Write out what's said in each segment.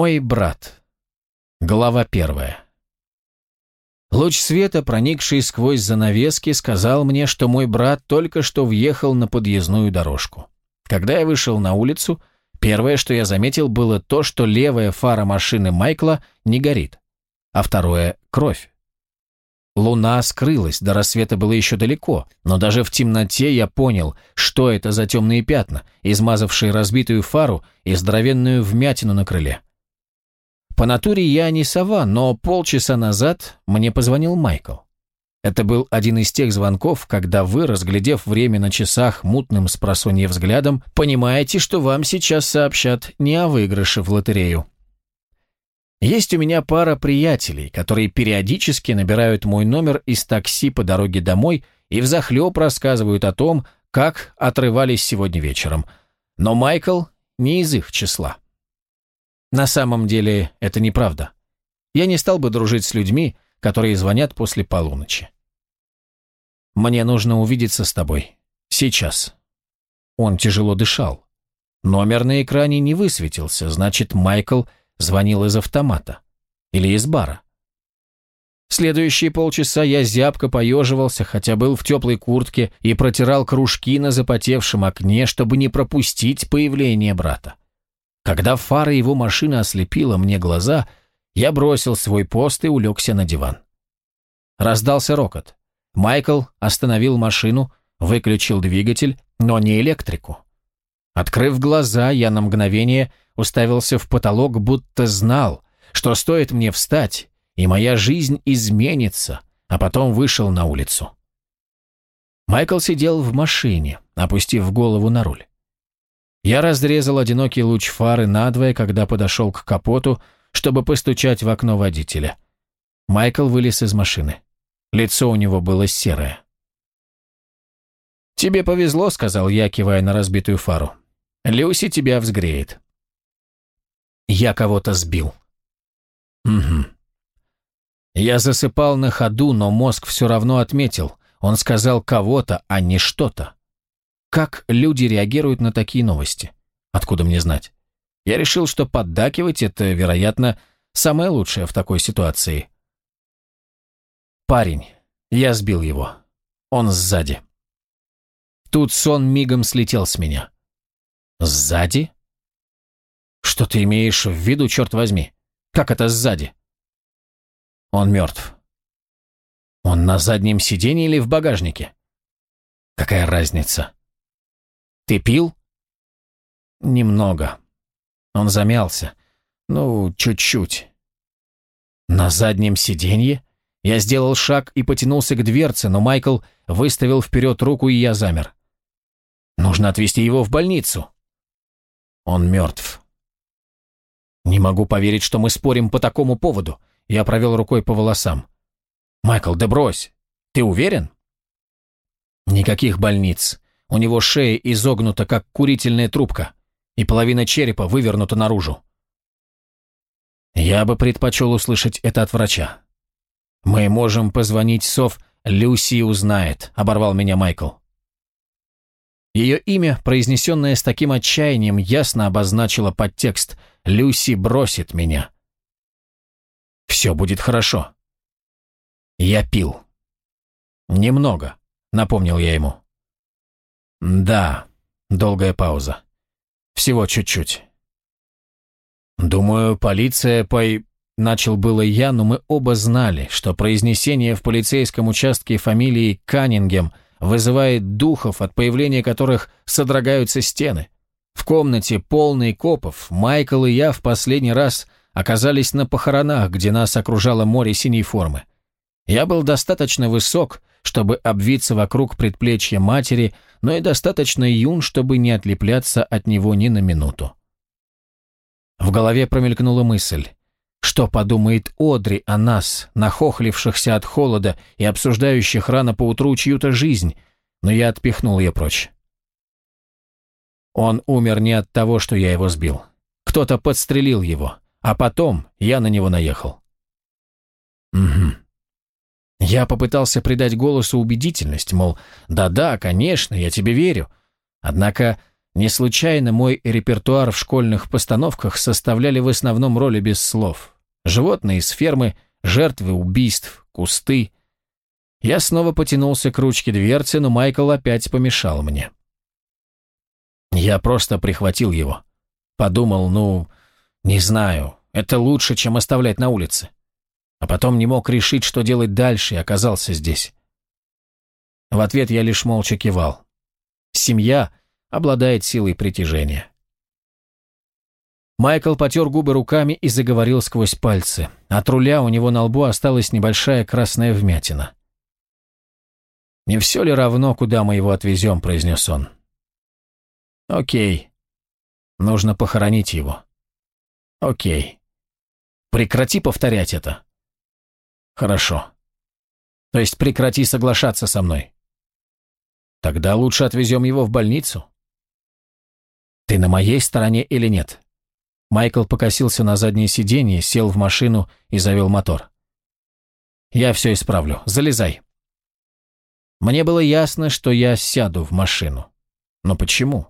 Мой брат. Глава первая. Луч света, проникший сквозь занавески, сказал мне, что мой брат только что въехал на подъездную дорожку. Когда я вышел на улицу, первое, что я заметил, было то, что левая фара машины Майкла не горит, а второе — кровь. Луна скрылась, до рассвета было еще далеко, но даже в темноте я понял, что это за темные пятна, измазавшие разбитую фару и здоровенную вмятину на крыле. По натуре я не сова, но полчаса назад мне позвонил Майкл. Это был один из тех звонков, когда вы, разглядев время на часах мутным с взглядом, понимаете, что вам сейчас сообщат не о выигрыше в лотерею. Есть у меня пара приятелей, которые периодически набирают мой номер из такси по дороге домой и взахлеб рассказывают о том, как отрывались сегодня вечером. Но Майкл не из их числа. На самом деле это неправда. Я не стал бы дружить с людьми, которые звонят после полуночи. Мне нужно увидеться с тобой. Сейчас. Он тяжело дышал. Номер на экране не высветился, значит, Майкл звонил из автомата. Или из бара. Следующие полчаса я зябко поеживался, хотя был в теплой куртке и протирал кружки на запотевшем окне, чтобы не пропустить появление брата. Когда фара его машины ослепила мне глаза, я бросил свой пост и улегся на диван. Раздался рокот. Майкл остановил машину, выключил двигатель, но не электрику. Открыв глаза, я на мгновение уставился в потолок, будто знал, что стоит мне встать, и моя жизнь изменится, а потом вышел на улицу. Майкл сидел в машине, опустив голову на руль. Я разрезал одинокий луч фары надвое, когда подошел к капоту, чтобы постучать в окно водителя. Майкл вылез из машины. Лицо у него было серое. «Тебе повезло», — сказал я, кивая на разбитую фару. «Люси тебя взгреет». Я кого-то сбил. Угу. Я засыпал на ходу, но мозг все равно отметил. Он сказал кого-то, а не что-то. Как люди реагируют на такие новости? Откуда мне знать? Я решил, что поддакивать – это, вероятно, самое лучшее в такой ситуации. Парень. Я сбил его. Он сзади. Тут сон мигом слетел с меня. Сзади? Что ты имеешь в виду, черт возьми? Как это сзади? Он мертв. Он на заднем сиденье или в багажнике? Какая разница? Ты пил? Немного. Он замялся. Ну, чуть-чуть. На заднем сиденье? Я сделал шаг и потянулся к дверце, но Майкл выставил вперед руку, и я замер. Нужно отвезти его в больницу. Он мертв. Не могу поверить, что мы спорим по такому поводу. Я провел рукой по волосам. Майкл, да брось. Ты уверен? Никаких больниц. У него шея изогнута, как курительная трубка, и половина черепа вывернута наружу. Я бы предпочел услышать это от врача. Мы можем позвонить Сов, Люси узнает, оборвал меня Майкл. Ее имя, произнесенное с таким отчаянием, ясно обозначило подтекст «Люси бросит меня». «Все будет хорошо». Я пил. «Немного», — напомнил я ему. «Да». Долгая пауза. «Всего чуть-чуть». «Думаю, полиция пой...» Начал было я, но мы оба знали, что произнесение в полицейском участке фамилии Каннингем вызывает духов, от появления которых содрогаются стены. В комнате, полной копов, Майкл и я в последний раз оказались на похоронах, где нас окружало море синей формы. Я был достаточно высок, чтобы обвиться вокруг предплечья матери, но и достаточно юн, чтобы не отлепляться от него ни на минуту. В голове промелькнула мысль. Что подумает Одри о нас, нахохлившихся от холода и обсуждающих рано поутру чью-то жизнь, но я отпихнул ее прочь. Он умер не от того, что я его сбил. Кто-то подстрелил его, а потом я на него наехал. Угу. Я попытался придать голосу убедительность, мол, да-да, конечно, я тебе верю. Однако Не случайно мой репертуар в школьных постановках составляли в основном роли без слов. Животные с фермы, жертвы убийств, кусты. Я снова потянулся к ручке дверцы, но Майкл опять помешал мне. Я просто прихватил его. Подумал, ну, не знаю, это лучше, чем оставлять на улице. А потом не мог решить, что делать дальше, и оказался здесь. В ответ я лишь молча кивал. Семья обладает силой притяжения. Майкл потер губы руками и заговорил сквозь пальцы. От руля у него на лбу осталась небольшая красная вмятина. «Не все ли равно, куда мы его отвезем?» – произнес он. «Окей. Нужно похоронить его. Окей. Прекрати повторять это. Хорошо. То есть прекрати соглашаться со мной. Тогда лучше отвезем его в больницу. Ты на моей стороне или нет?» Майкл покосился на заднее сиденье, сел в машину и завел мотор. «Я все исправлю. Залезай». Мне было ясно, что я сяду в машину. Но почему?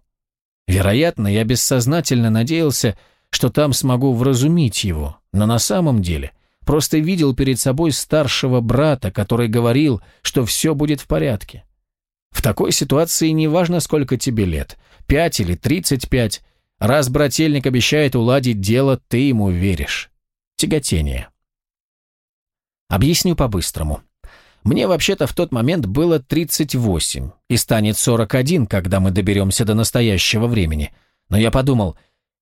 Вероятно, я бессознательно надеялся, что там смогу вразумить его, но на самом деле просто видел перед собой старшего брата, который говорил, что все будет в порядке. В такой ситуации неважно, сколько тебе лет, пять или тридцать пять, раз брательник обещает уладить дело, ты ему веришь. Тяготение. Объясню по-быстрому. Мне вообще-то в тот момент было 38 и станет 41, когда мы доберемся до настоящего времени. Но я подумал,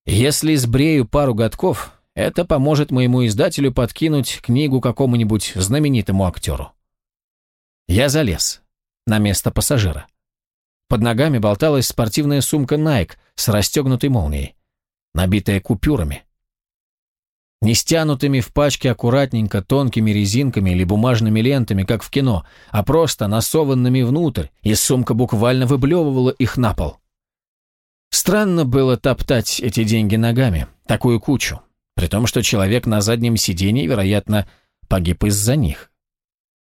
если сбрею пару годков, это поможет моему издателю подкинуть книгу какому-нибудь знаменитому актеру. Я залез на место пассажира. Под ногами болталась спортивная сумка Nike с расстегнутой молнией, набитая купюрами. Не стянутыми в пачке аккуратненько тонкими резинками или бумажными лентами, как в кино, а просто насованными внутрь, и сумка буквально выблевывала их на пол. Странно было топтать эти деньги ногами, такую кучу, при том, что человек на заднем сиденье, вероятно, погиб из-за них.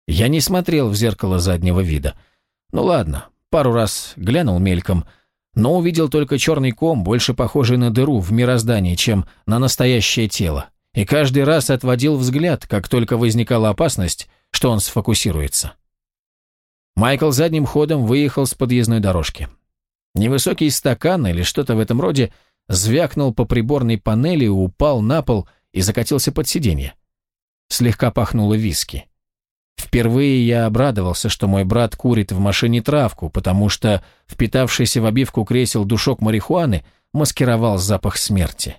Я не смотрел в зеркало заднего вида. Ну ладно, пару раз глянул мельком, но увидел только черный ком, больше похожий на дыру в мироздании, чем на настоящее тело и каждый раз отводил взгляд, как только возникала опасность, что он сфокусируется. Майкл задним ходом выехал с подъездной дорожки. Невысокий стакан или что-то в этом роде звякнул по приборной панели, упал на пол и закатился под сиденье. Слегка пахнуло виски. Впервые я обрадовался, что мой брат курит в машине травку, потому что впитавшийся в обивку кресел душок марихуаны маскировал запах смерти.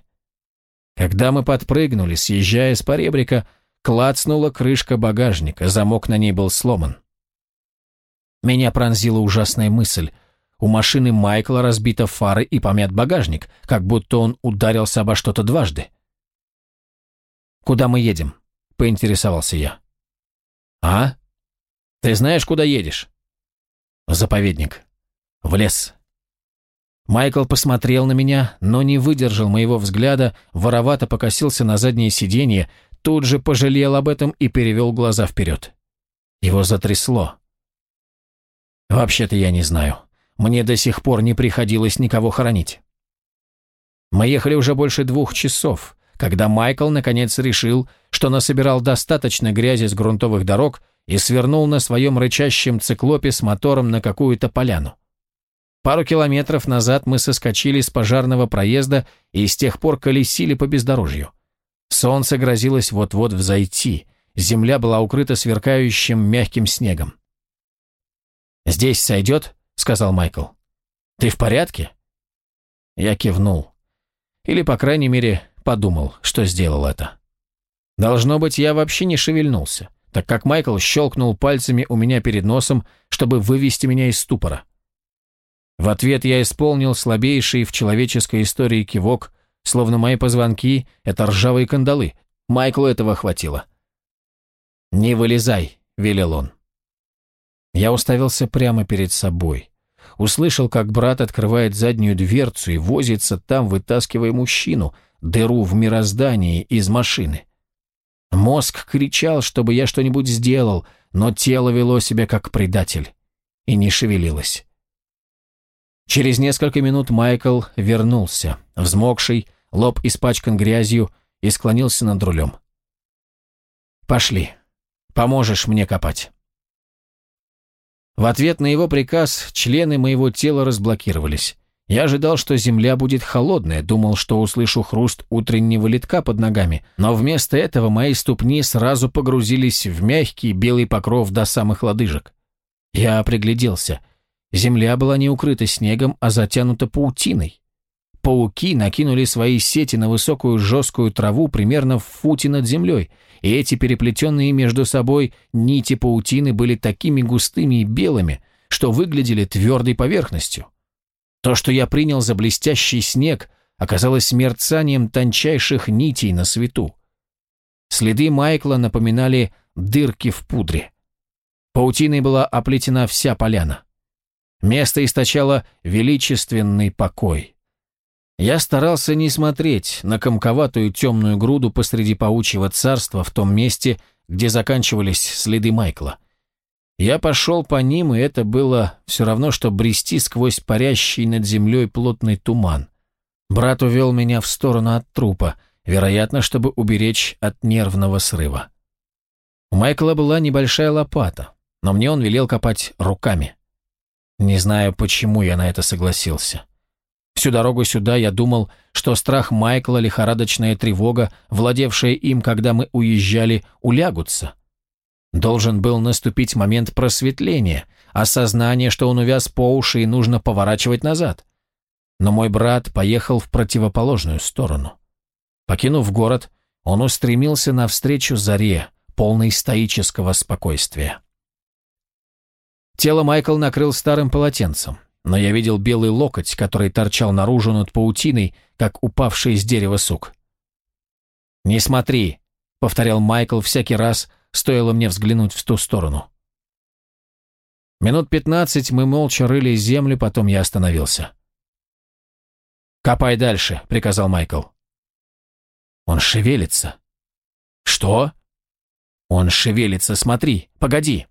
Когда мы подпрыгнули, съезжая с поребрика, клацнула крышка багажника, замок на ней был сломан. Меня пронзила ужасная мысль. У машины Майкла разбита фары и помят багажник, как будто он ударился обо что-то дважды. «Куда мы едем?» — поинтересовался я. «А? Ты знаешь, куда едешь?» «В заповедник. В лес. Майкл посмотрел на меня, но не выдержал моего взгляда, воровато покосился на заднее сиденье, тут же пожалел об этом и перевел глаза вперед. Его затрясло. «Вообще-то я не знаю. Мне до сих пор не приходилось никого хоронить». Мы ехали уже больше двух часов, когда Майкл наконец решил, что насобирал достаточно грязи с грунтовых дорог и свернул на своем рычащем циклопе с мотором на какую-то поляну. Пару километров назад мы соскочили с пожарного проезда и с тех пор колесили по бездорожью. Солнце грозилось вот-вот взойти, земля была укрыта сверкающим мягким снегом. «Здесь сойдет?» — сказал Майкл. «Ты в порядке?» Я кивнул. Или, по крайней мере, подумал, что сделал это. Должно быть, я вообще не шевельнулся, так как Майкл щелкнул пальцами у меня перед носом, чтобы вывести меня из ступора. В ответ я исполнил слабейший в человеческой истории кивок, словно мои позвонки — это ржавые кандалы. Майклу этого хватило. «Не вылезай», — велел он. Я уставился прямо перед собой. Услышал, как брат открывает заднюю дверцу и возится там, вытаскивая мужчину, дыру в мироздании из машины. Мозг кричал, чтобы я что-нибудь сделал, но тело вело себя как предатель и не шевелилось. Через несколько минут Майкл вернулся, взмокший, лоб испачкан грязью, и склонился над рулем. «Пошли. Поможешь мне копать». В ответ на его приказ члены моего тела разблокировались. Я ожидал, что земля будет холодная, думал, что услышу хруст утреннего литка под ногами, но вместо этого мои ступни сразу погрузились в мягкий белый покров до самых лодыжек. Я пригляделся. Земля была не укрыта снегом, а затянута паутиной. Пауки накинули свои сети на высокую жесткую траву примерно в футе над землей, и эти переплетенные между собой нити паутины были такими густыми и белыми, что выглядели твердой поверхностью. То, что я принял за блестящий снег, оказалось мерцанием тончайших нитей на свету. Следы Майкла напоминали дырки в пудре. Паутиной была оплетена вся поляна. Место источало величественный покой. Я старался не смотреть на комковатую темную груду посреди паучьего царства в том месте, где заканчивались следы Майкла. Я пошел по ним, и это было все равно, что брести сквозь парящий над землей плотный туман. Брат увел меня в сторону от трупа, вероятно, чтобы уберечь от нервного срыва. У Майкла была небольшая лопата, но мне он велел копать руками. Не знаю, почему я на это согласился. Всю дорогу сюда я думал, что страх Майкла, лихорадочная тревога, владевшая им, когда мы уезжали, улягутся. Должен был наступить момент просветления, осознание, что он увяз по уши и нужно поворачивать назад. Но мой брат поехал в противоположную сторону. Покинув город, он устремился навстречу заре, полной стоического спокойствия. Тело Майкл накрыл старым полотенцем, но я видел белый локоть, который торчал наружу над паутиной, как упавший с дерева сук. «Не смотри», — повторял Майкл всякий раз, стоило мне взглянуть в ту сторону. Минут пятнадцать мы молча рыли землю, потом я остановился. «Копай дальше», — приказал Майкл. «Он шевелится». «Что?» «Он шевелится, смотри, погоди».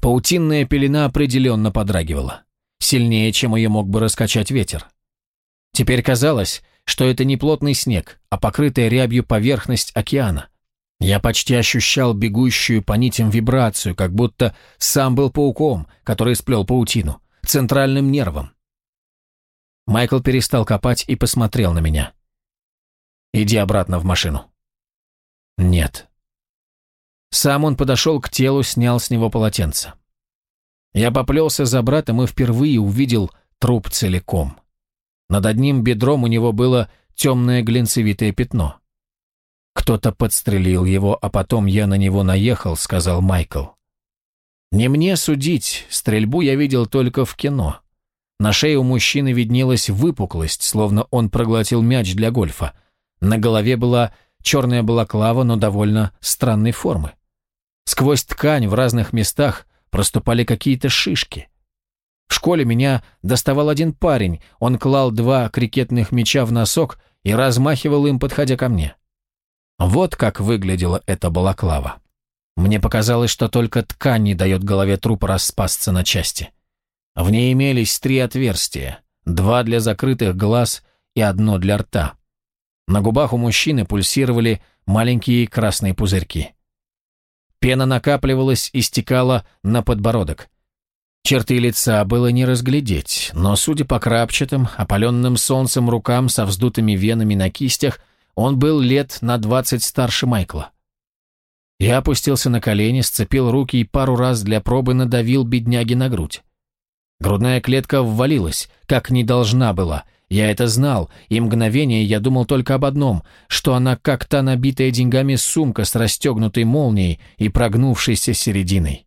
Паутинная пелена определенно подрагивала. Сильнее, чем ее мог бы раскачать ветер. Теперь казалось, что это не плотный снег, а покрытая рябью поверхность океана. Я почти ощущал бегущую по нитям вибрацию, как будто сам был пауком, который сплел паутину, центральным нервом. Майкл перестал копать и посмотрел на меня. «Иди обратно в машину». «Нет». Сам он подошел к телу, снял с него полотенце. Я поплелся за братом и впервые увидел труп целиком. Над одним бедром у него было темное глинцевитое пятно. «Кто-то подстрелил его, а потом я на него наехал», — сказал Майкл. «Не мне судить, стрельбу я видел только в кино. На шее у мужчины виднелась выпуклость, словно он проглотил мяч для гольфа. На голове была черная балаклава, но довольно странной формы. Сквозь ткань в разных местах проступали какие-то шишки. В школе меня доставал один парень, он клал два крикетных мяча в носок и размахивал им, подходя ко мне. Вот как выглядела эта балаклава. Мне показалось, что только ткань не дает голове трупа распасться на части. В ней имелись три отверстия, два для закрытых глаз и одно для рта. На губах у мужчины пульсировали маленькие красные пузырьки. Пена накапливалась и стекала на подбородок. Черты лица было не разглядеть, но, судя по крапчатым, опаленным солнцем рукам со вздутыми венами на кистях, он был лет на двадцать старше Майкла. Я опустился на колени, сцепил руки и пару раз для пробы надавил бедняги на грудь. Грудная клетка ввалилась, как не должна была. Я это знал, и мгновение я думал только об одном, что она как та набитая деньгами сумка с расстегнутой молнией и прогнувшейся серединой.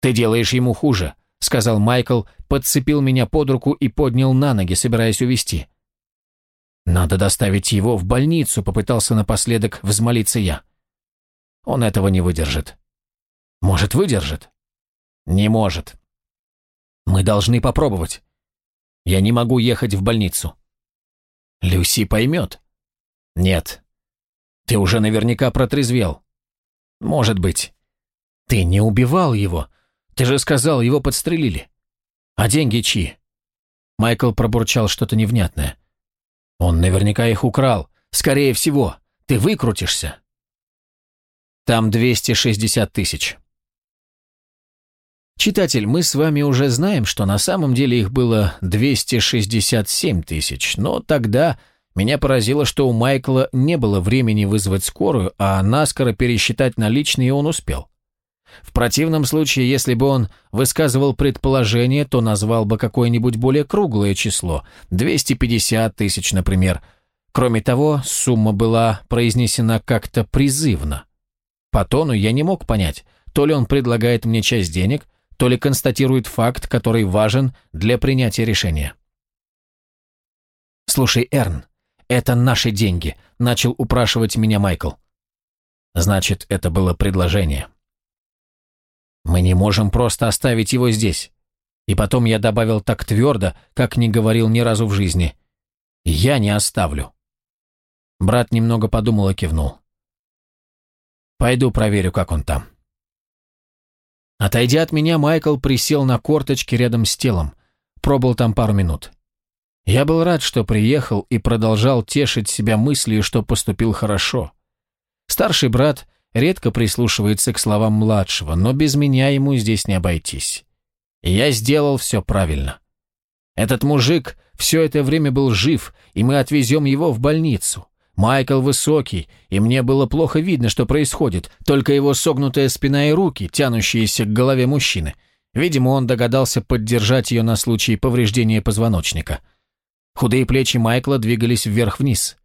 «Ты делаешь ему хуже», — сказал Майкл, подцепил меня под руку и поднял на ноги, собираясь увести. «Надо доставить его в больницу», — попытался напоследок взмолиться я. «Он этого не выдержит». «Может, выдержит?» «Не может». «Мы должны попробовать. Я не могу ехать в больницу». «Люси поймет». «Нет». «Ты уже наверняка протрезвел». «Может быть». «Ты не убивал его. Ты же сказал, его подстрелили». «А деньги чьи?» Майкл пробурчал что-то невнятное. «Он наверняка их украл. Скорее всего. Ты выкрутишься». «Там 260 тысяч». Читатель, мы с вами уже знаем, что на самом деле их было 267 тысяч, но тогда меня поразило, что у Майкла не было времени вызвать скорую, а наскоро пересчитать наличные он успел. В противном случае, если бы он высказывал предположение, то назвал бы какое-нибудь более круглое число, 250 тысяч, например. Кроме того, сумма была произнесена как-то призывно. По тону я не мог понять, то ли он предлагает мне часть денег, то ли констатирует факт, который важен для принятия решения. «Слушай, Эрн, это наши деньги», — начал упрашивать меня Майкл. Значит, это было предложение. Мы не можем просто оставить его здесь. И потом я добавил так твердо, как не говорил ни разу в жизни. Я не оставлю. Брат немного подумал и кивнул. Пойду проверю, как он там. Отойдя от меня, Майкл присел на корточки рядом с телом. Пробыл там пару минут. Я был рад, что приехал и продолжал тешить себя мыслью, что поступил хорошо. Старший брат редко прислушивается к словам младшего, но без меня ему здесь не обойтись. я сделал все правильно. Этот мужик все это время был жив, и мы отвезем его в больницу. Майкл высокий, и мне было плохо видно, что происходит, только его согнутая спина и руки, тянущиеся к голове мужчины. Видимо, он догадался поддержать ее на случай повреждения позвоночника. Худые плечи Майкла двигались вверх-вниз.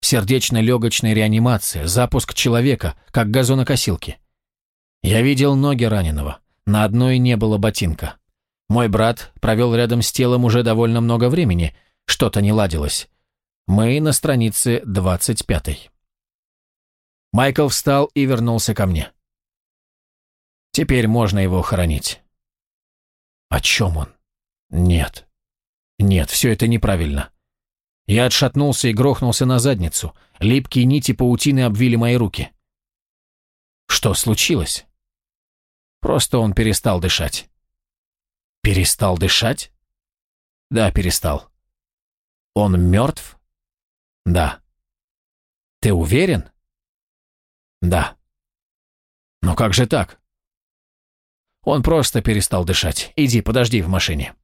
Сердечно-легочная реанимация, запуск человека, как газонокосилки. Я видел ноги раненого. На одной не было ботинка. Мой брат провел рядом с телом уже довольно много времени. Что-то не ладилось. Мы на странице 25. Майкл встал и вернулся ко мне. Теперь можно его хоронить. О чем он? Нет. Нет, все это неправильно. Я отшатнулся и грохнулся на задницу. Липкие нити паутины обвили мои руки. Что случилось? Просто он перестал дышать. Перестал дышать? Да, перестал. Он мертв? Да. Ты уверен? Да. Но как же так? Он просто перестал дышать. Иди, подожди в машине.